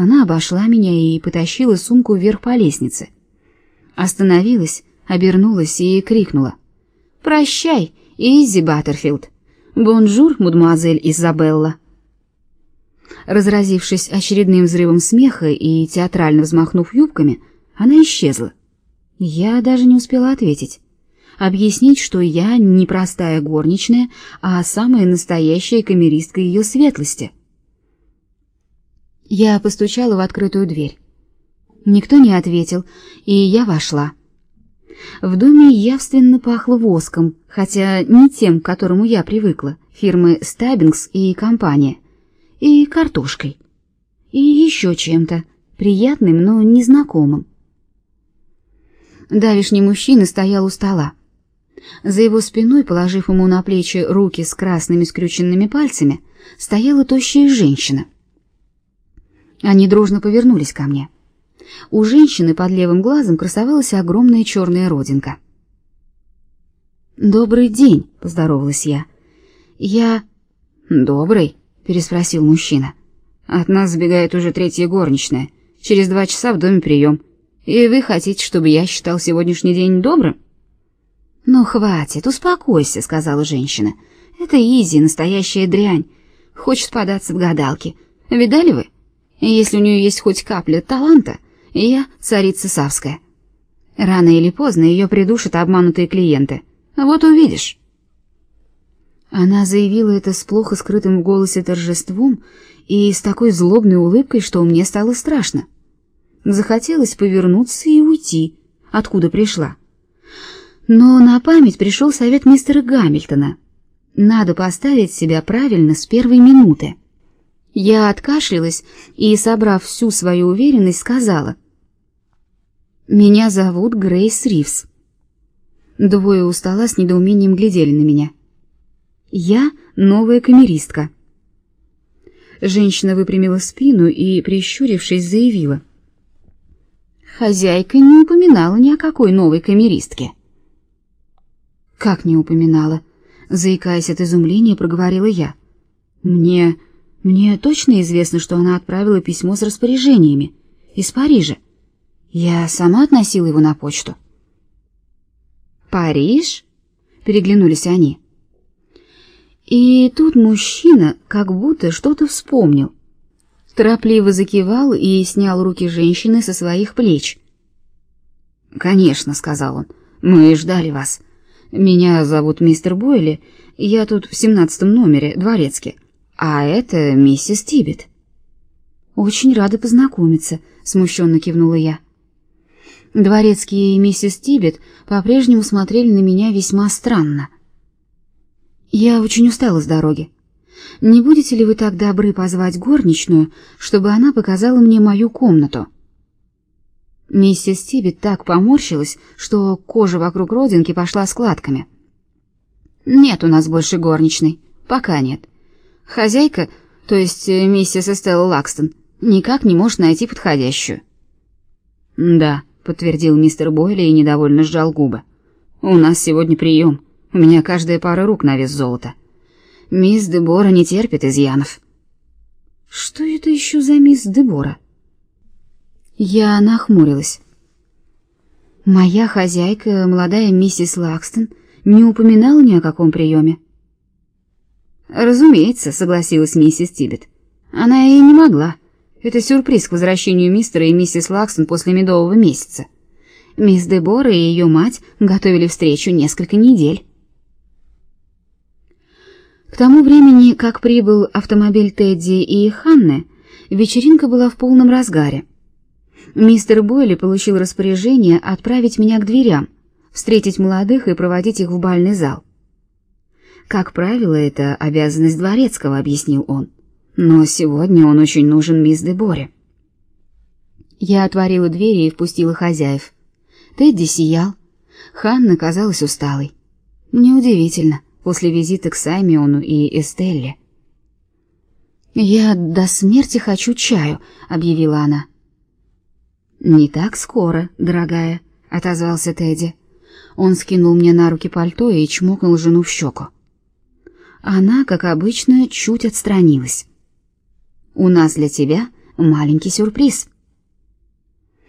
Она обошла меня и потащила сумку вверх по лестнице. Остановилась, обернулась и крикнула. «Прощай, Изи Баттерфилд! Бонжур, мадемуазель Изабелла!» Разразившись очередным взрывом смеха и театрально взмахнув юбками, она исчезла. Я даже не успела ответить. Объяснить, что я не простая горничная, а самая настоящая камеристка ее светлости. Я постучала в открытую дверь. Никто не ответил, и я вошла. В доме явственно пахло воском, хотя не тем, к которому я привыкла, фирмы Стабингс и компания, и картошкой, и еще чем-то, приятным, но незнакомым. Давишний мужчина стоял у стола. За его спиной, положив ему на плечи руки с красными скрюченными пальцами, стояла тощая женщина. Они дружно повернулись ко мне. У женщины под левым глазом красовалась огромная черная родинка. «Добрый день», — поздоровалась я. «Я...» «Добрый?» — переспросил мужчина. «От нас сбегает уже третья горничная. Через два часа в доме прием. И вы хотите, чтобы я считал сегодняшний день добрым?» «Ну, хватит, успокойся», — сказала женщина. «Это Изи, настоящая дрянь. Хочет податься в гадалки. Видали вы? Если у нее есть хоть капля таланта, я царица Савская. Рано или поздно ее придушат обманутые клиенты. Вот увидишь». Она заявила это с плохо скрытым в голосе торжеством и с такой злобной улыбкой, что мне стало страшно. Захотелось повернуться и уйти, откуда пришла. Но на память пришел совет мистера Гамильтона. Надо поставить себя правильно с первой минуты. Я откашлялась и, собрав всю свою уверенность, сказала: "Меня зовут Грейс Ривз". Двое у стола с недоумением глядели на меня. "Я новая камеристка". Женщина выпрямила спину и, прищурившись, заявила: "Хозяйка не упоминала ни о какой новой камеристке". Как не упоминала, заикаясь от изумления, проговорила я. Мне мне точно известно, что она отправила письмо с распоряжениями из Парижа. Я сама относила его на почту. Париж? переглянулись они. И тут мужчина как будто что-то вспомнил. Торопливо закивал и снял руки женщины со своих плеч. "Конечно", сказал он. "Мы ждали вас. Меня зовут мистер Бойли, я тут в семнадцатом номере, дворецкий. А это миссис Тибет. Очень рада познакомиться, смущенно кивнула я. Дворецкий и миссис Тибет по-прежнему смотрели на меня весьма странно. Я очень устала с дороги. Не будете ли вы так добры позвать горничную, чтобы она показала мне мою комнату? Миссис Тибет так поморщилась, что кожа вокруг родинки пошла складками. Нет у нас больше горничной, пока нет. Хозяйка, то есть э, миссис Эстелла Лакстон, никак не может найти подходящую. Да, подтвердил мистер Бойли и недовольно сжал губы. У нас сегодня прием. У меня каждая пара рук на вес золота. Мисс Дебора не терпит изъянов. Что это еще за мисс Дебора? Я нахмурилась. Моя хозяйка, молодая миссис Лакстон, не упоминала ни о каком приеме. Разумеется, согласилась миссис Тибет. Она и не могла. Это сюрприз к возвращению мистера и миссис Лакстон после медового месяца. Мисс Дебора и ее мать готовили встречу несколько недель. К тому времени, как прибыл автомобиль Тедди и Ханны, вечеринка была в полном разгаре. Мистер Бойли получил распоряжение отправить меня к дверям, встретить молодых и проводить их в бальный зал. Как правило, это обязанность дворецкого, объяснил он. Но сегодня он очень нужен мисс Деборе. Я отворила двери и впустила хозяев. Тедди сиял. Ханна казалась усталой. Неудивительно, после визита к Саймиону и Эстелле. «Я до смерти хочу чаю», — объявила она. «Не так скоро, дорогая», — отозвался Тедди. Он скинул мне на руки пальто и чмокнул жену в щеку. Она, как обычно, чуть отстранилась. «У нас для тебя маленький сюрприз —